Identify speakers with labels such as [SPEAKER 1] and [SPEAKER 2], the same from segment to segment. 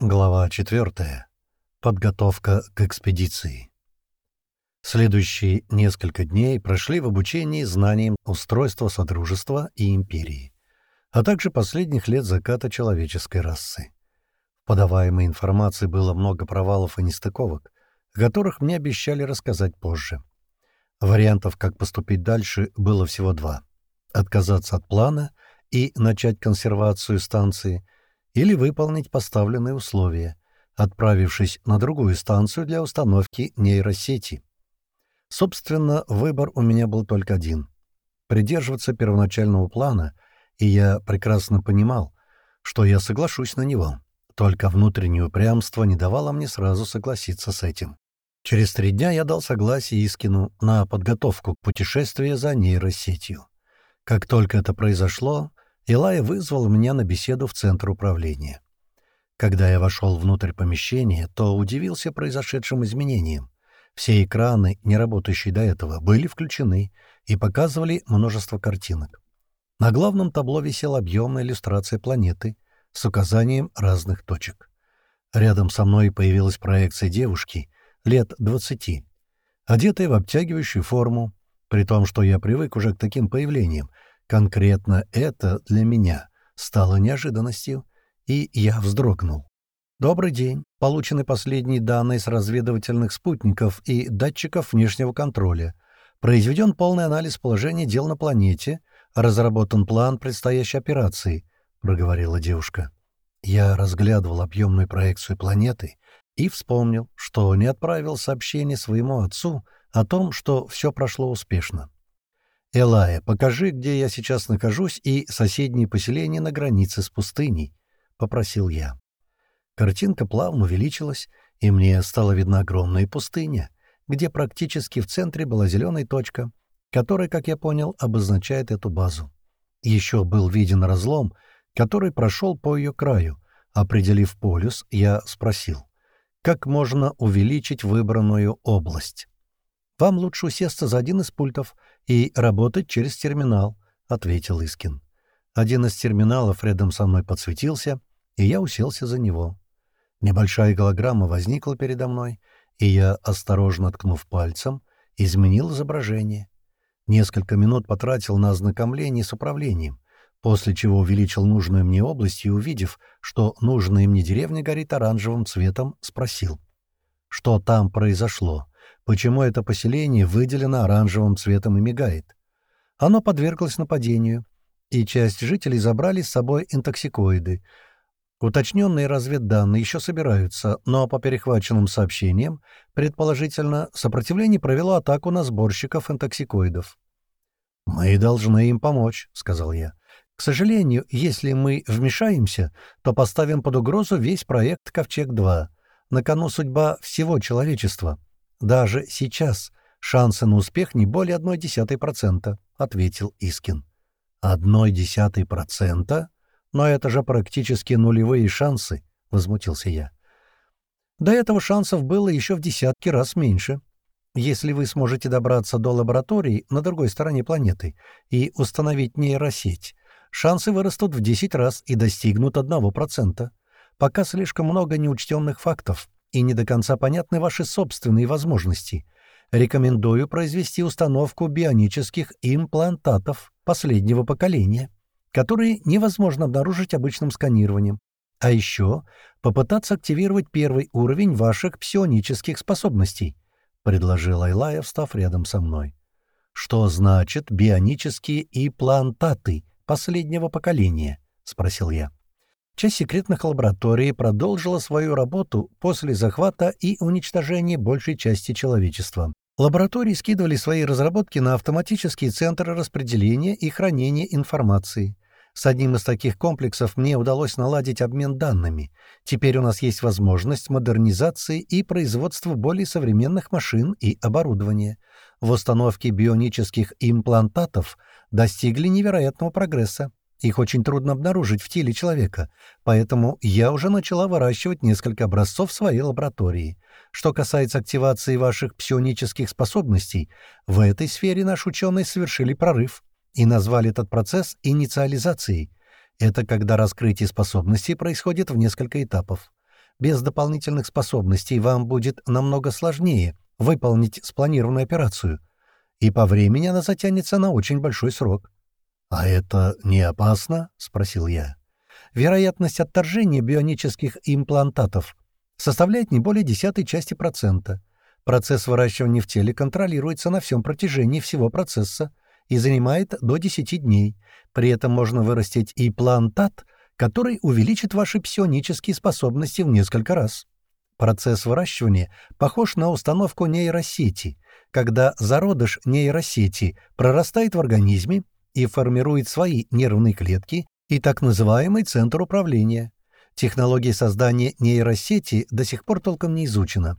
[SPEAKER 1] Глава 4. Подготовка к экспедиции. Следующие несколько дней прошли в обучении знаниям устройства Содружества и Империи, а также последних лет заката человеческой расы. В подаваемой информации было много провалов и нестыковок, которых мне обещали рассказать позже. Вариантов, как поступить дальше, было всего два. Отказаться от плана и начать консервацию станции — или выполнить поставленные условия, отправившись на другую станцию для установки нейросети. Собственно, выбор у меня был только один — придерживаться первоначального плана, и я прекрасно понимал, что я соглашусь на него. Только внутреннее упрямство не давало мне сразу согласиться с этим. Через три дня я дал согласие Искину на подготовку к путешествию за нейросетью. Как только это произошло, Илая вызвал меня на беседу в центр управления. Когда я вошел внутрь помещения, то удивился произошедшим изменениям. Все экраны, не работающие до этого, были включены и показывали множество картинок. На главном табло висела объемная иллюстрация планеты с указанием разных точек. Рядом со мной появилась проекция девушки лет двадцати, одетой в обтягивающую форму, при том, что я привык уже к таким появлениям, Конкретно это для меня стало неожиданностью, и я вздрогнул. «Добрый день. Получены последние данные с разведывательных спутников и датчиков внешнего контроля. Произведен полный анализ положения дел на планете, разработан план предстоящей операции», — проговорила девушка. Я разглядывал объемную проекцию планеты и вспомнил, что не отправил сообщение своему отцу о том, что все прошло успешно. «Элая, покажи, где я сейчас нахожусь, и соседние поселения на границе с пустыней», — попросил я. Картинка плавно увеличилась, и мне стала видна огромная пустыня, где практически в центре была зеленая точка, которая, как я понял, обозначает эту базу. Еще был виден разлом, который прошел по ее краю. Определив полюс, я спросил, как можно увеличить выбранную область. «Вам лучше усесться за один из пультов и работать через терминал», — ответил Искин. Один из терминалов рядом со мной подсветился, и я уселся за него. Небольшая голограмма возникла передо мной, и я, осторожно ткнув пальцем, изменил изображение. Несколько минут потратил на ознакомление с управлением, после чего увеличил нужную мне область и, увидев, что нужная мне деревня горит оранжевым цветом, спросил, что там произошло почему это поселение выделено оранжевым цветом и мигает. Оно подверглось нападению, и часть жителей забрали с собой интоксикоиды. Уточненные разведданные еще собираются, но по перехваченным сообщениям, предположительно, сопротивление провело атаку на сборщиков интоксикоидов. «Мы должны им помочь», — сказал я. «К сожалению, если мы вмешаемся, то поставим под угрозу весь проект «Ковчег-2». На кону судьба всего человечества. Даже сейчас шансы на успех не более одной десятой процента, — ответил Искин. Одной десятой процента? Но это же практически нулевые шансы, — возмутился я. До этого шансов было еще в десятки раз меньше. Если вы сможете добраться до лаборатории на другой стороне планеты и установить нейросеть, шансы вырастут в 10 раз и достигнут 1%. Пока слишком много неучтенных фактов, и не до конца понятны ваши собственные возможности. Рекомендую произвести установку бионических имплантатов последнего поколения, которые невозможно обнаружить обычным сканированием. А еще попытаться активировать первый уровень ваших псионических способностей, — предложил Айлая, встав рядом со мной. «Что значит бионические имплантаты последнего поколения?» — спросил я. Часть секретных лабораторий продолжила свою работу после захвата и уничтожения большей части человечества. Лаборатории скидывали свои разработки на автоматические центры распределения и хранения информации. С одним из таких комплексов мне удалось наладить обмен данными. Теперь у нас есть возможность модернизации и производства более современных машин и оборудования. В установке бионических имплантатов достигли невероятного прогресса. Их очень трудно обнаружить в теле человека, поэтому я уже начала выращивать несколько образцов в своей лаборатории. Что касается активации ваших псионических способностей, в этой сфере наши ученые совершили прорыв и назвали этот процесс инициализацией. Это когда раскрытие способностей происходит в несколько этапов. Без дополнительных способностей вам будет намного сложнее выполнить спланированную операцию, и по времени она затянется на очень большой срок. «А это не опасно?» — спросил я. «Вероятность отторжения бионических имплантатов составляет не более десятой части процента. Процесс выращивания в теле контролируется на всем протяжении всего процесса и занимает до 10 дней. При этом можно вырастить и плантат, который увеличит ваши псионические способности в несколько раз. Процесс выращивания похож на установку нейросети, когда зародыш нейросети прорастает в организме и формирует свои нервные клетки и так называемый центр управления. Технология создания нейросети до сих пор толком не изучена.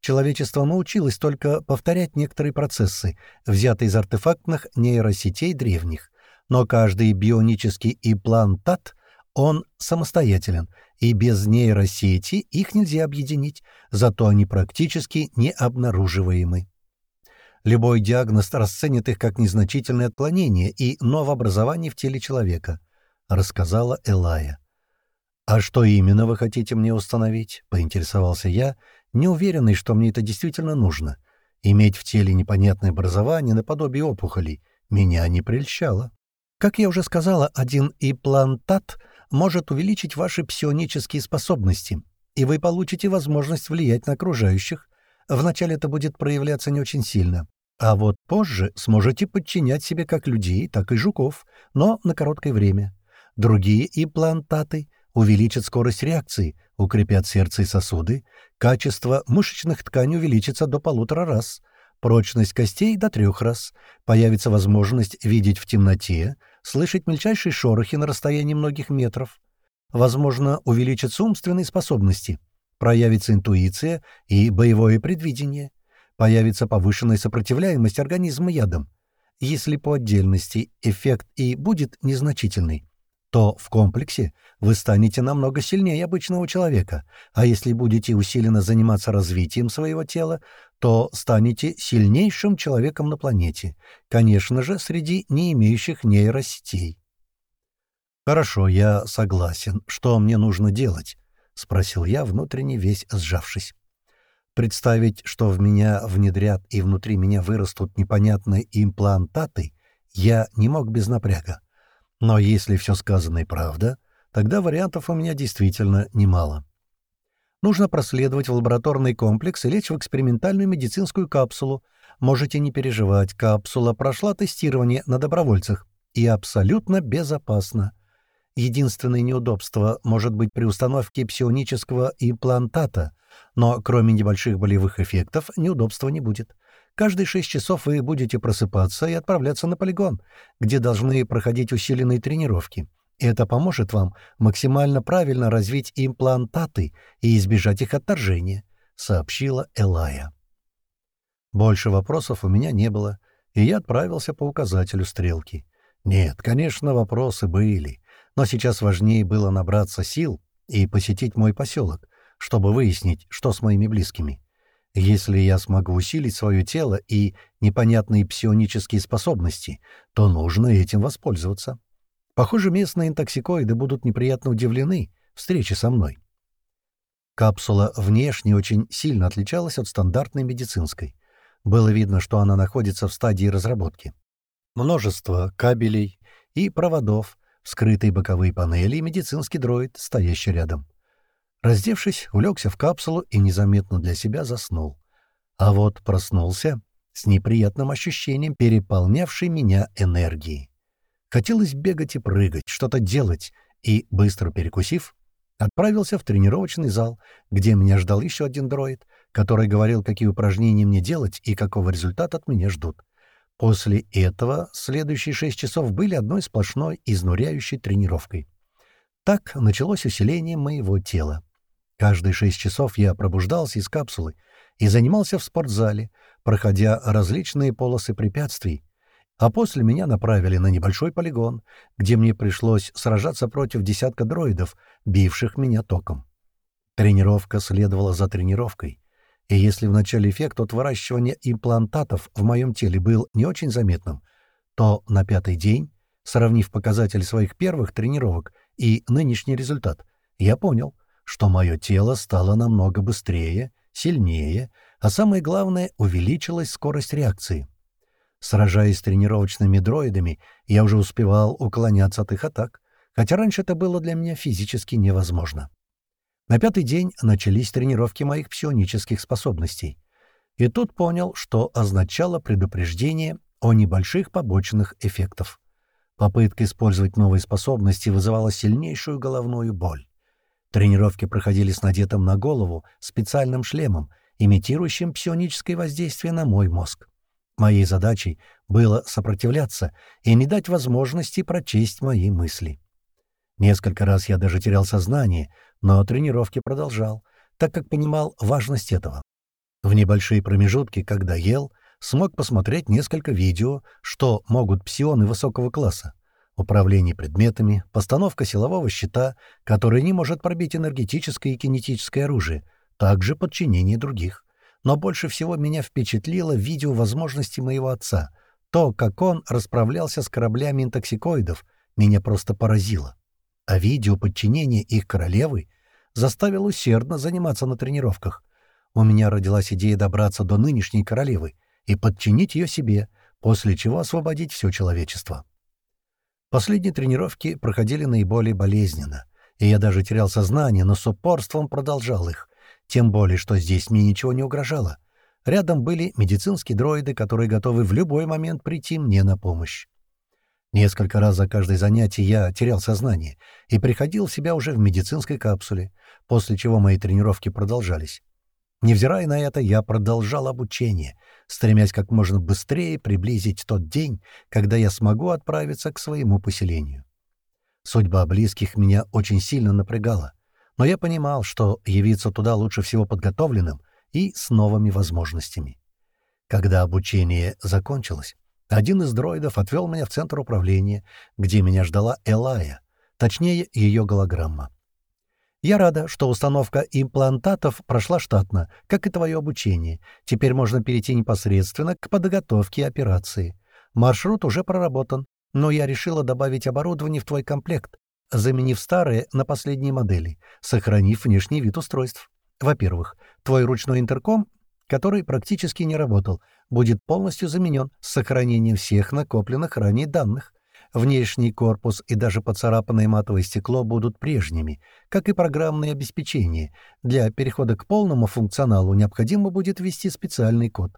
[SPEAKER 1] Человечество научилось только повторять некоторые процессы, взятые из артефактных нейросетей древних. Но каждый бионический имплантат, он самостоятелен, и без нейросети их нельзя объединить, зато они практически необнаруживаемы. Любой диагноз расценит их как незначительное отклонение и новообразование в теле человека, рассказала Элая. «А что именно вы хотите мне установить?» — поинтересовался я, неуверенный, что мне это действительно нужно. Иметь в теле непонятное образование наподобие опухолей меня не прельщало. Как я уже сказала, один имплантат может увеличить ваши псионические способности, и вы получите возможность влиять на окружающих. Вначале это будет проявляться не очень сильно, а вот позже сможете подчинять себе как людей, так и жуков, но на короткое время. Другие имплантаты увеличат скорость реакции, укрепят сердце и сосуды, качество мышечных тканей увеличится до полутора раз, прочность костей до трех раз, появится возможность видеть в темноте, слышать мельчайшие шорохи на расстоянии многих метров. Возможно, увеличатся умственные способности, проявится интуиция и боевое предвидение, появится повышенная сопротивляемость организма ядам. Если по отдельности эффект и будет незначительный, то в комплексе вы станете намного сильнее обычного человека, а если будете усиленно заниматься развитием своего тела, то станете сильнейшим человеком на планете, конечно же, среди не имеющих нейросетей. «Хорошо, я согласен. Что мне нужно делать?» — спросил я, внутренне весь сжавшись. Представить, что в меня внедрят и внутри меня вырастут непонятные имплантаты, я не мог без напряга. Но если все сказанное правда, тогда вариантов у меня действительно немало. Нужно проследовать в лабораторный комплекс и лечь в экспериментальную медицинскую капсулу. Можете не переживать, капсула прошла тестирование на добровольцах и абсолютно безопасна. Единственное неудобство может быть при установке псионического имплантата, но кроме небольших болевых эффектов неудобства не будет. Каждые шесть часов вы будете просыпаться и отправляться на полигон, где должны проходить усиленные тренировки. Это поможет вам максимально правильно развить имплантаты и избежать их отторжения», — сообщила Элая. Больше вопросов у меня не было, и я отправился по указателю стрелки. Нет, конечно, вопросы были, но сейчас важнее было набраться сил и посетить мой поселок, чтобы выяснить, что с моими близкими. Если я смогу усилить свое тело и непонятные псионические способности, то нужно этим воспользоваться. Похоже, местные интоксикоиды будут неприятно удивлены встрече со мной. Капсула внешне очень сильно отличалась от стандартной медицинской. Было видно, что она находится в стадии разработки. Множество кабелей и проводов, вскрытые боковые панели и медицинский дроид, стоящий рядом. Раздевшись, улегся в капсулу и незаметно для себя заснул. А вот проснулся с неприятным ощущением переполнявшей меня энергии. Хотелось бегать и прыгать, что-то делать, и, быстро перекусив, отправился в тренировочный зал, где меня ждал еще один дроид, который говорил, какие упражнения мне делать и какого результата от меня ждут. После этого следующие шесть часов были одной сплошной изнуряющей тренировкой. Так началось усиление моего тела. Каждые шесть часов я пробуждался из капсулы и занимался в спортзале, проходя различные полосы препятствий, а после меня направили на небольшой полигон, где мне пришлось сражаться против десятка дроидов, бивших меня током. Тренировка следовала за тренировкой, и если вначале эффект от выращивания имплантатов в моем теле был не очень заметным, то на пятый день, сравнив показатели своих первых тренировок и нынешний результат, я понял, что мое тело стало намного быстрее, сильнее, а самое главное, увеличилась скорость реакции. Сражаясь с тренировочными дроидами, я уже успевал уклоняться от их атак, хотя раньше это было для меня физически невозможно. На пятый день начались тренировки моих псионических способностей. И тут понял, что означало предупреждение о небольших побочных эффектах. Попытка использовать новые способности вызывала сильнейшую головную боль. Тренировки проходили с надетым на голову специальным шлемом, имитирующим псионическое воздействие на мой мозг. Моей задачей было сопротивляться и не дать возможности прочесть мои мысли. Несколько раз я даже терял сознание, но тренировки продолжал, так как понимал важность этого. В небольшие промежутки, когда ел, смог посмотреть несколько видео, что могут псионы высокого класса. Управление предметами, постановка силового щита, который не может пробить энергетическое и кинетическое оружие, также подчинение других. Но больше всего меня впечатлило видео возможностей моего отца. То, как он расправлялся с кораблями интоксикоидов, меня просто поразило. А видео подчинения их королевы заставило усердно заниматься на тренировках. У меня родилась идея добраться до нынешней королевы и подчинить ее себе, после чего освободить все человечество. Последние тренировки проходили наиболее болезненно, и я даже терял сознание, но с упорством продолжал их, тем более, что здесь мне ничего не угрожало. Рядом были медицинские дроиды, которые готовы в любой момент прийти мне на помощь. Несколько раз за каждое занятие я терял сознание и приходил в себя уже в медицинской капсуле, после чего мои тренировки продолжались. Невзирая на это, я продолжал обучение, стремясь как можно быстрее приблизить тот день, когда я смогу отправиться к своему поселению. Судьба близких меня очень сильно напрягала, но я понимал, что явиться туда лучше всего подготовленным и с новыми возможностями. Когда обучение закончилось, один из дроидов отвел меня в центр управления, где меня ждала Элая, точнее, ее голограмма. Я рада, что установка имплантатов прошла штатно, как и твое обучение. Теперь можно перейти непосредственно к подготовке операции. Маршрут уже проработан, но я решила добавить оборудование в твой комплект, заменив старые на последние модели, сохранив внешний вид устройств. Во-первых, твой ручной интерком, который практически не работал, будет полностью заменен с сохранением всех накопленных ранее данных. Внешний корпус и даже поцарапанное матовое стекло будут прежними, как и программное обеспечение. Для перехода к полному функционалу необходимо будет ввести специальный код.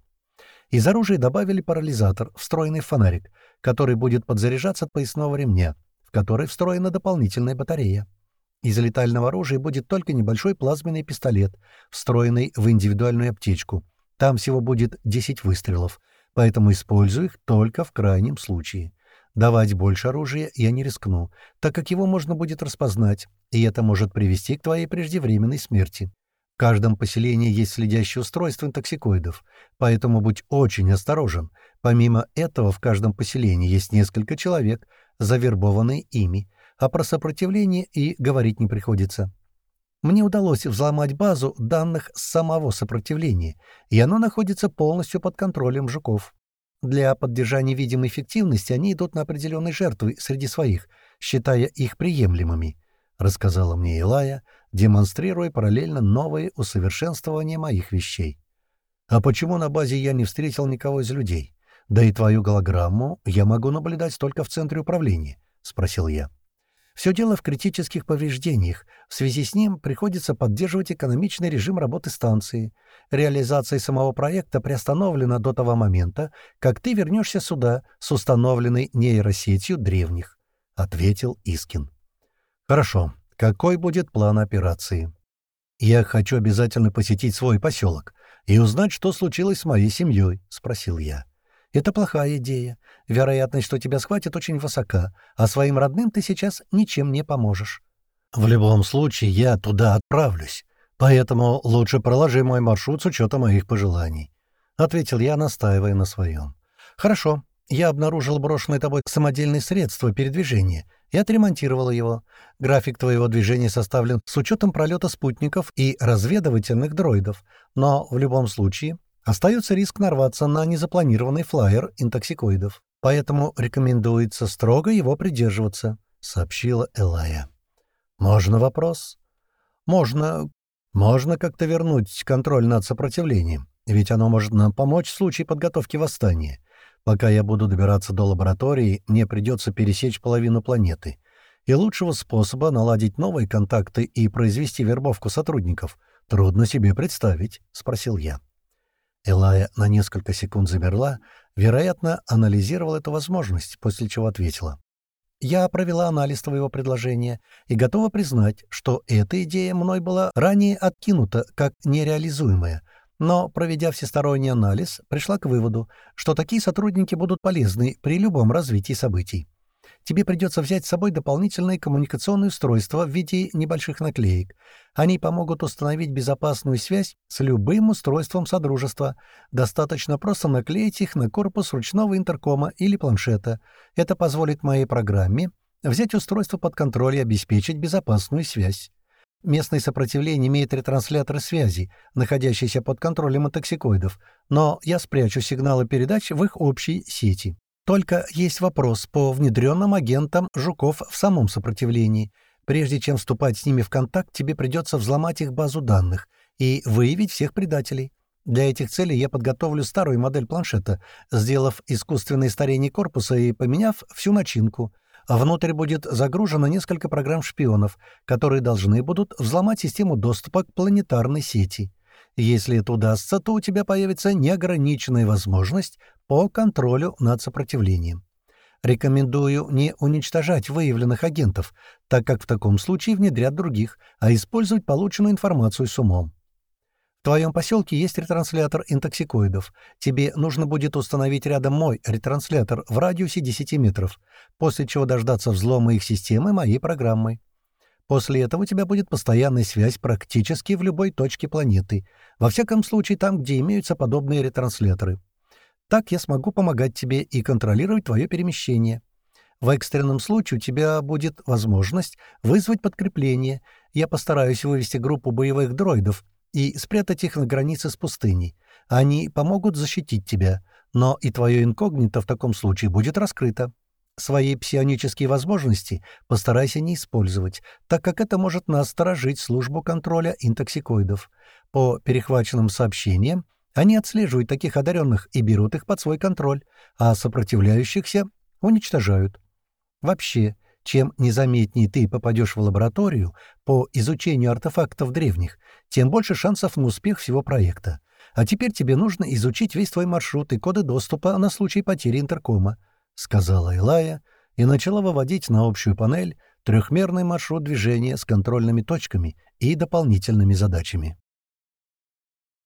[SPEAKER 1] Из оружия добавили парализатор, встроенный фонарик, который будет подзаряжаться от поясного ремня, в который встроена дополнительная батарея. Из летального оружия будет только небольшой плазменный пистолет, встроенный в индивидуальную аптечку. Там всего будет 10 выстрелов, поэтому использую их только в крайнем случае. Давать больше оружия я не рискну, так как его можно будет распознать, и это может привести к твоей преждевременной смерти. В каждом поселении есть следящее устройство интоксикоидов, поэтому будь очень осторожен. Помимо этого, в каждом поселении есть несколько человек, завербованные ими, а про сопротивление и говорить не приходится. Мне удалось взломать базу данных самого сопротивления, и оно находится полностью под контролем жуков. Для поддержания видимой эффективности они идут на определенные жертвы среди своих, считая их приемлемыми, — рассказала мне Илая, демонстрируя параллельно новые усовершенствования моих вещей. «А почему на базе я не встретил никого из людей? Да и твою голограмму я могу наблюдать только в центре управления», — спросил я. Все дело в критических повреждениях. В связи с ним приходится поддерживать экономичный режим работы станции. Реализация самого проекта приостановлена до того момента, как ты вернешься сюда с установленной нейросетью древних», — ответил Искин. «Хорошо. Какой будет план операции?» «Я хочу обязательно посетить свой поселок и узнать, что случилось с моей семьей», — спросил я. Это плохая идея. Вероятность, что тебя схватят, очень высока, а своим родным ты сейчас ничем не поможешь. В любом случае, я туда отправлюсь, поэтому лучше проложи мой маршрут с учетом моих пожеланий», — ответил я, настаивая на своем. «Хорошо. Я обнаружил брошенное тобой самодельное средство передвижения и отремонтировал его. График твоего движения составлен с учетом пролета спутников и разведывательных дроидов, но в любом случае Остается риск нарваться на незапланированный флайер интоксикоидов, поэтому рекомендуется строго его придерживаться», — сообщила Элая. «Можно вопрос?» Можно... Можно как-то вернуть контроль над сопротивлением, ведь оно может нам помочь в случае подготовки восстания. Пока я буду добираться до лаборатории, мне придется пересечь половину планеты. И лучшего способа наладить новые контакты и произвести вербовку сотрудников трудно себе представить, — спросил я. Элая на несколько секунд замерла, вероятно, анализировала эту возможность, после чего ответила. «Я провела анализ твоего предложения и готова признать, что эта идея мной была ранее откинута как нереализуемая, но, проведя всесторонний анализ, пришла к выводу, что такие сотрудники будут полезны при любом развитии событий тебе придется взять с собой дополнительные коммуникационные устройства в виде небольших наклеек. Они помогут установить безопасную связь с любым устройством Содружества. Достаточно просто наклеить их на корпус ручного интеркома или планшета. Это позволит моей программе взять устройство под контроль и обеспечить безопасную связь. Местное сопротивление имеет ретрансляторы связи, находящиеся под контролем токсикоидов, но я спрячу сигналы передач в их общей сети. Только есть вопрос по внедренным агентам жуков в самом сопротивлении. Прежде чем вступать с ними в контакт, тебе придется взломать их базу данных и выявить всех предателей. Для этих целей я подготовлю старую модель планшета, сделав искусственное старение корпуса и поменяв всю начинку. Внутрь будет загружено несколько программ шпионов, которые должны будут взломать систему доступа к планетарной сети. Если это удастся, то у тебя появится неограниченная возможность по контролю над сопротивлением. Рекомендую не уничтожать выявленных агентов, так как в таком случае внедрят других, а использовать полученную информацию с умом. В твоем поселке есть ретранслятор интоксикоидов. Тебе нужно будет установить рядом мой ретранслятор в радиусе 10 метров, после чего дождаться взлома их системы моей программой. После этого у тебя будет постоянная связь практически в любой точке планеты, во всяком случае там, где имеются подобные ретрансляторы. Так я смогу помогать тебе и контролировать твое перемещение. В экстренном случае у тебя будет возможность вызвать подкрепление. Я постараюсь вывести группу боевых дроидов и спрятать их на границе с пустыней. Они помогут защитить тебя, но и твое инкогнито в таком случае будет раскрыто. Свои псионические возможности постарайся не использовать, так как это может насторожить службу контроля интоксикоидов. По перехваченным сообщениям они отслеживают таких одаренных и берут их под свой контроль, а сопротивляющихся уничтожают. Вообще, чем незаметнее ты попадешь в лабораторию по изучению артефактов древних, тем больше шансов на успех всего проекта. А теперь тебе нужно изучить весь твой маршрут и коды доступа на случай потери интеркома. — сказала Элая и начала выводить на общую панель трехмерный маршрут движения с контрольными точками и дополнительными задачами.